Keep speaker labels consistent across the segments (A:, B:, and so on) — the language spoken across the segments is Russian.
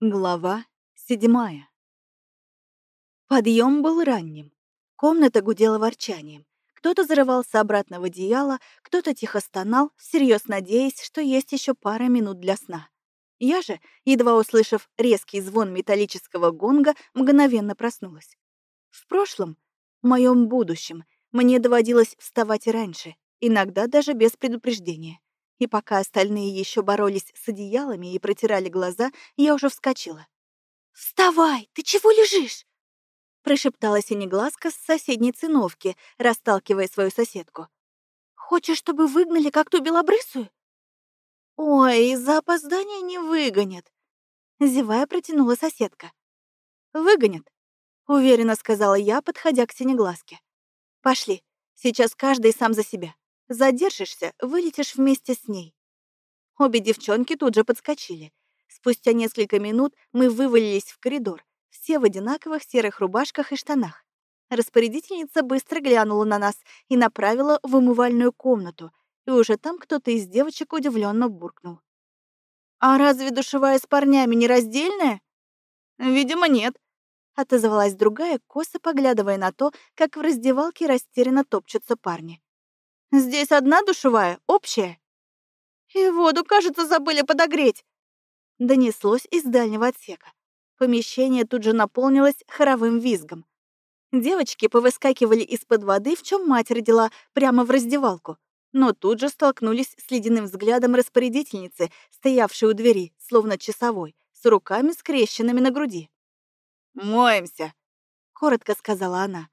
A: Глава седьмая. Подъем был ранним. Комната гудела ворчанием. Кто-то зарывался обратно в одеяло, кто-то тихо стонал, всерьез надеясь, что есть еще пара минут для сна. Я же, едва услышав резкий звон металлического гонга, мгновенно проснулась. В прошлом, в моем будущем, мне доводилось вставать раньше, иногда даже без предупреждения. И пока остальные еще боролись с одеялами и протирали глаза, я уже вскочила. «Вставай! Ты чего лежишь?» прошептала синеглазка с соседней циновки, расталкивая свою соседку. «Хочешь, чтобы выгнали, как ту белобрысую?» «Ой, из-за опоздания не выгонят», — зевая протянула соседка. «Выгонят», — уверенно сказала я, подходя к синеглазке. «Пошли, сейчас каждый сам за себя». Задержишься, вылетишь вместе с ней. Обе девчонки тут же подскочили. Спустя несколько минут мы вывалились в коридор, все в одинаковых серых рубашках и штанах. Распорядительница быстро глянула на нас и направила в умывальную комнату, и уже там кто-то из девочек удивленно буркнул. «А разве душевая с парнями не раздельная?» «Видимо, нет», — отозвалась другая, косо поглядывая на то, как в раздевалке растерянно топчутся парни. Здесь одна душевая, общая. И воду, кажется, забыли подогреть. Донеслось из дальнего отсека. Помещение тут же наполнилось хоровым визгом. Девочки повыскакивали из-под воды, в чем мать родила, прямо в раздевалку. Но тут же столкнулись с ледяным взглядом распорядительницы, стоявшей у двери, словно часовой, с руками скрещенными на груди. «Моемся», — коротко сказала она.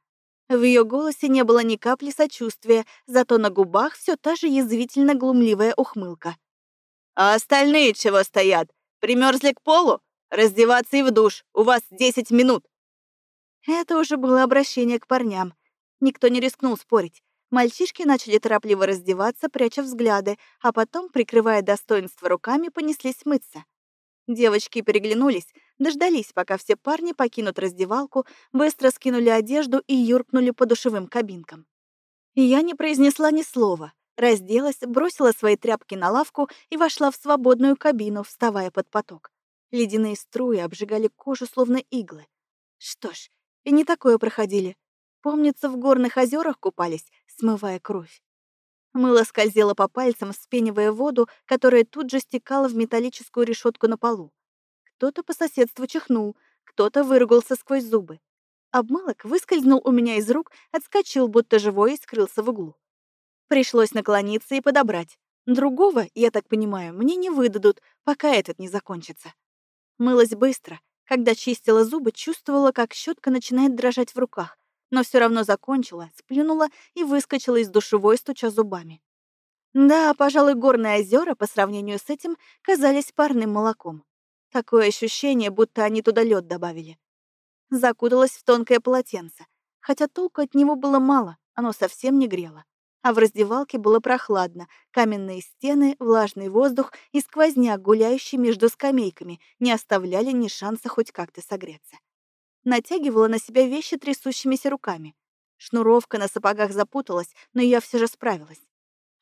A: В ее голосе не было ни капли сочувствия, зато на губах все та же язвительно-глумливая ухмылка. «А остальные чего стоят? Примерзли к полу? Раздеваться и в душ. У вас 10 минут!» Это уже было обращение к парням. Никто не рискнул спорить. Мальчишки начали торопливо раздеваться, пряча взгляды, а потом, прикрывая достоинство руками, понеслись мыться. Девочки переглянулись, дождались, пока все парни покинут раздевалку, быстро скинули одежду и юркнули по душевым кабинкам. Я не произнесла ни слова, разделась, бросила свои тряпки на лавку и вошла в свободную кабину, вставая под поток. Ледяные струи обжигали кожу, словно иглы. Что ж, и не такое проходили. Помнится, в горных озерах купались, смывая кровь. Мыло скользило по пальцам, вспенивая воду, которая тут же стекала в металлическую решетку на полу. Кто-то по соседству чихнул, кто-то выругался сквозь зубы. Обмылок выскользнул у меня из рук, отскочил, будто живой, и скрылся в углу. Пришлось наклониться и подобрать. Другого, я так понимаю, мне не выдадут, пока этот не закончится. Мылась быстро. Когда чистила зубы, чувствовала, как щетка начинает дрожать в руках но все равно закончила, сплюнула и выскочила из душевой, стуча зубами. Да, пожалуй, горные озера по сравнению с этим казались парным молоком. Такое ощущение, будто они туда лед добавили. Закуталась в тонкое полотенце, хотя толку от него было мало, оно совсем не грело. А в раздевалке было прохладно, каменные стены, влажный воздух и сквозняк, гуляющий между скамейками, не оставляли ни шанса хоть как-то согреться натягивала на себя вещи трясущимися руками. Шнуровка на сапогах запуталась, но я все же справилась.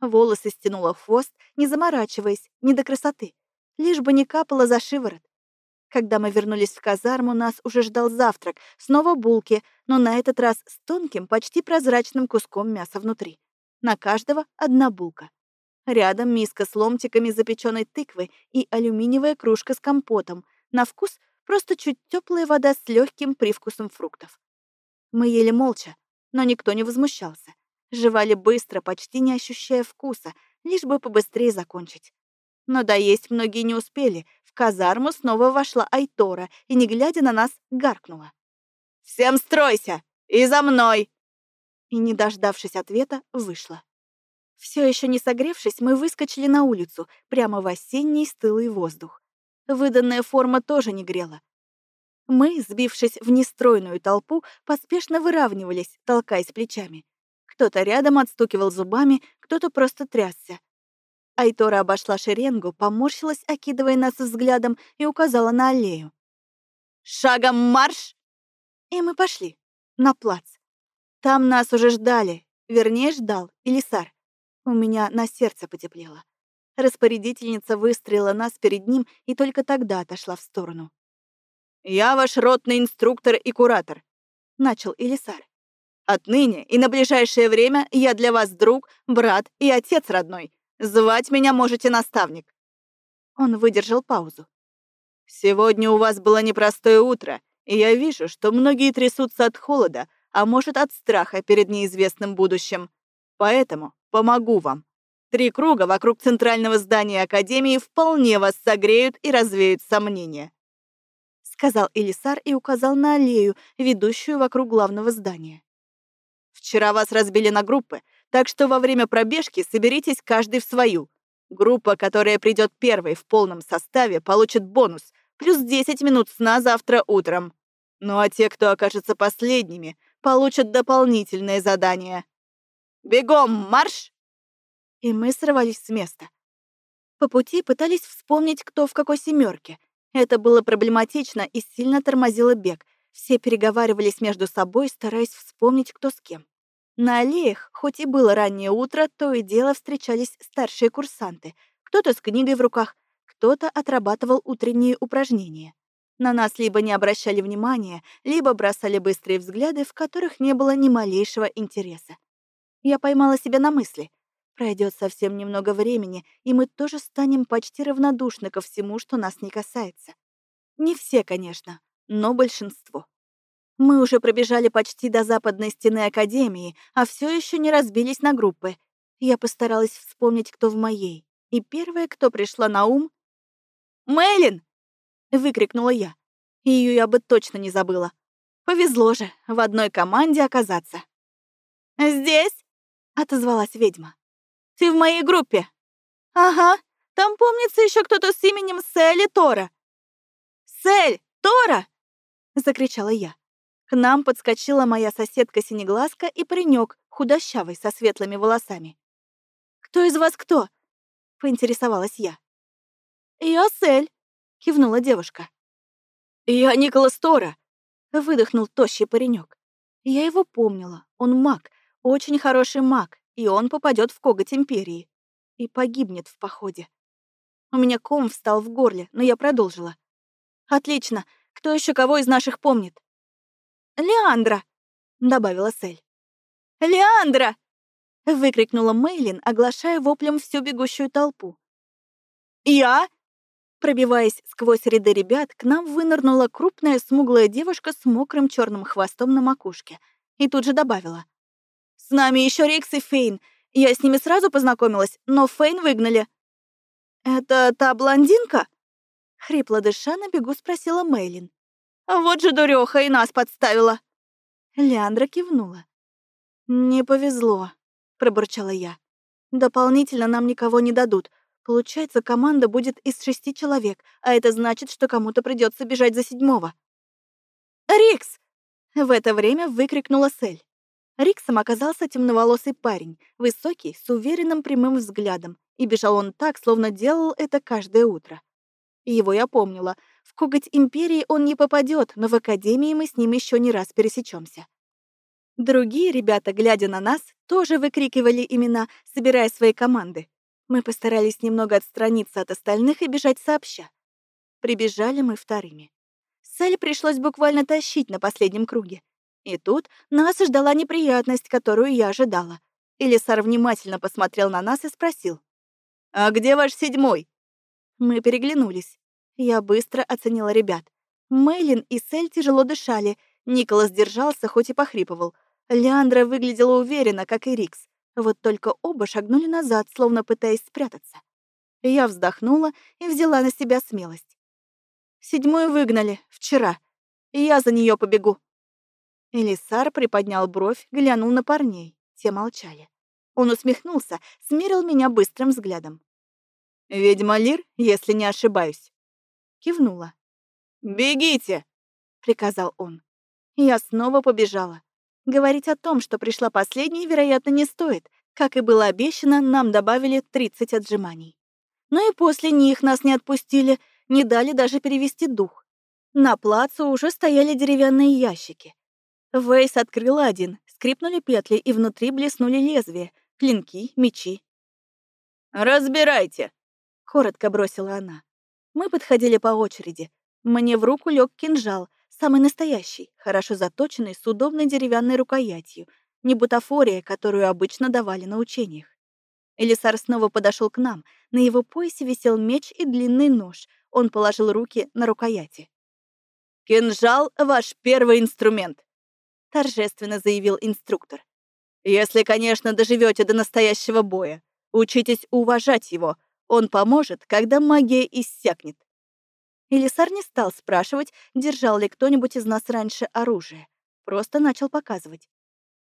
A: Волосы стянула в хвост, не заморачиваясь, не до красоты, лишь бы не капала за шиворот. Когда мы вернулись в казарму, нас уже ждал завтрак, снова булки, но на этот раз с тонким, почти прозрачным куском мяса внутри. На каждого одна булка. Рядом миска с ломтиками запеченной тыквы и алюминиевая кружка с компотом. На вкус просто чуть теплая вода с легким привкусом фруктов. Мы ели молча, но никто не возмущался. Жевали быстро, почти не ощущая вкуса, лишь бы побыстрее закончить. Но доесть многие не успели. В казарму снова вошла Айтора и, не глядя на нас, гаркнула. «Всем стройся! И за мной!» И, не дождавшись ответа, вышла. Все еще не согревшись, мы выскочили на улицу, прямо в осенний стылый воздух. Выданная форма тоже не грела. Мы, сбившись в нестройную толпу, поспешно выравнивались, толкаясь плечами. Кто-то рядом отстукивал зубами, кто-то просто трясся. Айтора обошла шеренгу, поморщилась, окидывая нас взглядом, и указала на аллею. «Шагом марш!» И мы пошли. На плац. Там нас уже ждали. Вернее, ждал Элисар. У меня на сердце потеплело. Распорядительница выстроила нас перед ним и только тогда отошла в сторону. «Я ваш ротный инструктор и куратор», — начал Элисар. «Отныне и на ближайшее время я для вас друг, брат и отец родной. Звать меня можете наставник». Он выдержал паузу. «Сегодня у вас было непростое утро, и я вижу, что многие трясутся от холода, а может, от страха перед неизвестным будущим. Поэтому помогу вам. Три круга вокруг центрального здания Академии вполне вас согреют и развеют сомнения сказал Элисар и указал на аллею, ведущую вокруг главного здания. «Вчера вас разбили на группы, так что во время пробежки соберитесь каждый в свою. Группа, которая придет первой в полном составе, получит бонус, плюс 10 минут сна завтра утром. Ну а те, кто окажется последними, получат дополнительное задание. Бегом, марш!» И мы срывались с места. По пути пытались вспомнить, кто в какой семерке, это было проблематично и сильно тормозило бег. Все переговаривались между собой, стараясь вспомнить, кто с кем. На аллеях, хоть и было раннее утро, то и дело встречались старшие курсанты. Кто-то с книгой в руках, кто-то отрабатывал утренние упражнения. На нас либо не обращали внимания, либо бросали быстрые взгляды, в которых не было ни малейшего интереса. Я поймала себя на мысли — Пройдет совсем немного времени, и мы тоже станем почти равнодушны ко всему, что нас не касается. Не все, конечно, но большинство. Мы уже пробежали почти до западной стены Академии, а все еще не разбились на группы. Я постаралась вспомнить, кто в моей. И первая, кто пришла на ум... «Мэйлин!» — выкрикнула я. Ее я бы точно не забыла. Повезло же в одной команде оказаться. «Здесь?» — отозвалась ведьма. Ты в моей группе?» «Ага, там, помнится, еще кто-то с именем Селли Тора». «Сель! Тора!» — закричала я. К нам подскочила моя соседка-синеглазка и паренек, худощавый, со светлыми волосами. «Кто из вас кто?» — поинтересовалась я. «Я Сель», — кивнула девушка. «Я Николас Тора», — выдохнул тощий паренек. Я его помнила. Он маг, очень хороший маг, и он попадет в коготь Империи и погибнет в походе. У меня ком встал в горле, но я продолжила. «Отлично. Кто еще кого из наших помнит?» «Леандра!» — добавила Сель. «Леандра!» — выкрикнула Мейлин, оглашая воплем всю бегущую толпу. «Я?» Пробиваясь сквозь ряды ребят, к нам вынырнула крупная смуглая девушка с мокрым черным хвостом на макушке и тут же добавила. С нами еще Рикс и Фейн. Я с ними сразу познакомилась, но Фейн выгнали». «Это та блондинка?» Хрипло дыша на бегу спросила Мейлин. «Вот же дуреха и нас подставила!» Леандра кивнула. «Не повезло», — пробурчала я. «Дополнительно нам никого не дадут. Получается, команда будет из шести человек, а это значит, что кому-то придется бежать за седьмого». «Рикс!» — в это время выкрикнула Сель. Риксом оказался темноволосый парень, высокий, с уверенным прямым взглядом, и бежал он так, словно делал это каждое утро. Его я помнила. В коготь Империи он не попадет, но в Академии мы с ним еще не раз пересечемся. Другие ребята, глядя на нас, тоже выкрикивали имена, собирая свои команды. Мы постарались немного отстраниться от остальных и бежать сообща. Прибежали мы вторыми. Сель пришлось буквально тащить на последнем круге. И тут нас ждала неприятность, которую я ожидала. Элисар внимательно посмотрел на нас и спросил. «А где ваш седьмой?» Мы переглянулись. Я быстро оценила ребят. Мейлин и Сель тяжело дышали. Николас держался, хоть и похрипывал. Леандра выглядела уверенно, как и Рикс. Вот только оба шагнули назад, словно пытаясь спрятаться. Я вздохнула и взяла на себя смелость. Седьмую выгнали вчера. Я за нее побегу. Элисар приподнял бровь, глянул на парней. Те молчали. Он усмехнулся, смирил меня быстрым взглядом. «Ведьма Лир, если не ошибаюсь». Кивнула. «Бегите!» — приказал он. Я снова побежала. Говорить о том, что пришла последней, вероятно, не стоит. Как и было обещано, нам добавили 30 отжиманий. Но и после них нас не отпустили, не дали даже перевести дух. На плацу уже стояли деревянные ящики. Вейс открыл один, скрипнули петли, и внутри блеснули лезвия, клинки, мечи. «Разбирайте!» — коротко бросила она. Мы подходили по очереди. Мне в руку лег кинжал, самый настоящий, хорошо заточенный, с удобной деревянной рукоятью, не бутафория, которую обычно давали на учениях. Элисар снова подошел к нам. На его поясе висел меч и длинный нож. Он положил руки на рукояти. «Кинжал — ваш первый инструмент», — торжественно заявил инструктор. «Если, конечно, доживете до настоящего боя. Учитесь уважать его. Он поможет, когда магия иссякнет». Элисар не стал спрашивать, держал ли кто-нибудь из нас раньше оружие. Просто начал показывать.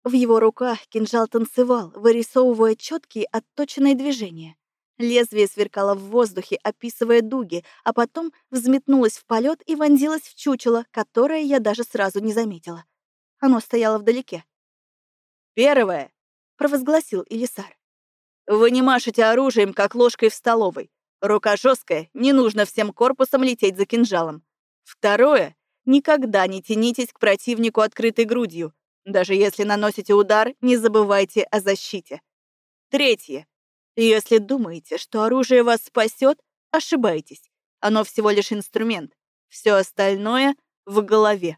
A: В его руках кинжал танцевал, вырисовывая четкие отточенные движения. Лезвие сверкало в воздухе, описывая дуги, а потом взметнулось в полет и вонзилось в чучело, которое я даже сразу не заметила. Оно стояло вдалеке. «Первое!» — провозгласил Элисар. «Вы не машете оружием, как ложкой в столовой. Рука жесткая, не нужно всем корпусом лететь за кинжалом. Второе — никогда не тянитесь к противнику открытой грудью. Даже если наносите удар, не забывайте о защите. Третье. Если думаете, что оружие вас спасет, ошибаетесь. Оно всего лишь инструмент. Все остальное в голове.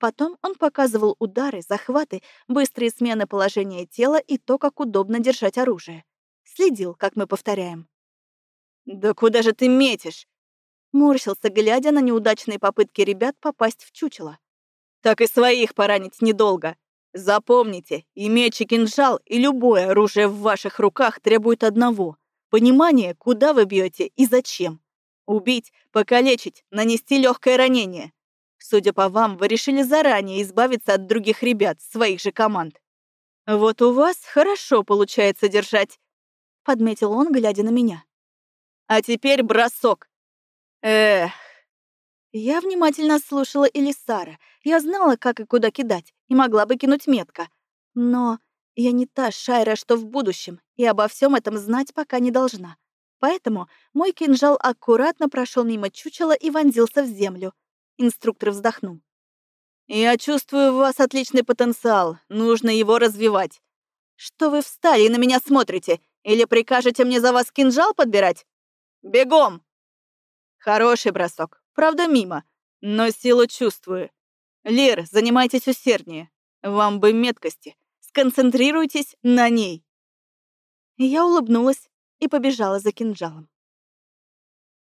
A: Потом он показывал удары, захваты, быстрые смены положения тела и то, как удобно держать оружие. Следил, как мы повторяем. «Да куда же ты метишь?» Морщился, глядя на неудачные попытки ребят попасть в чучело так и своих поранить недолго. Запомните, и меч, и кинжал, и любое оружие в ваших руках требует одного — понимания, куда вы бьете и зачем. Убить, покалечить, нанести легкое ранение. Судя по вам, вы решили заранее избавиться от других ребят, своих же команд. Вот у вас хорошо получается держать, — подметил он, глядя на меня. А теперь бросок. Эх, я внимательно слушала Элисара. Я знала, как и куда кидать, и могла бы кинуть метко. Но я не та Шайра, что в будущем, и обо всем этом знать пока не должна. Поэтому мой кинжал аккуратно прошел мимо чучела и вонзился в землю. Инструктор вздохнул. «Я чувствую в вас отличный потенциал. Нужно его развивать. Что вы встали и на меня смотрите? Или прикажете мне за вас кинжал подбирать? Бегом!» Хороший бросок. Правда, мимо, но силу чувствую. Лир, занимайтесь усерднее. Вам бы меткости. Сконцентрируйтесь на ней. Я улыбнулась и побежала за кинжалом.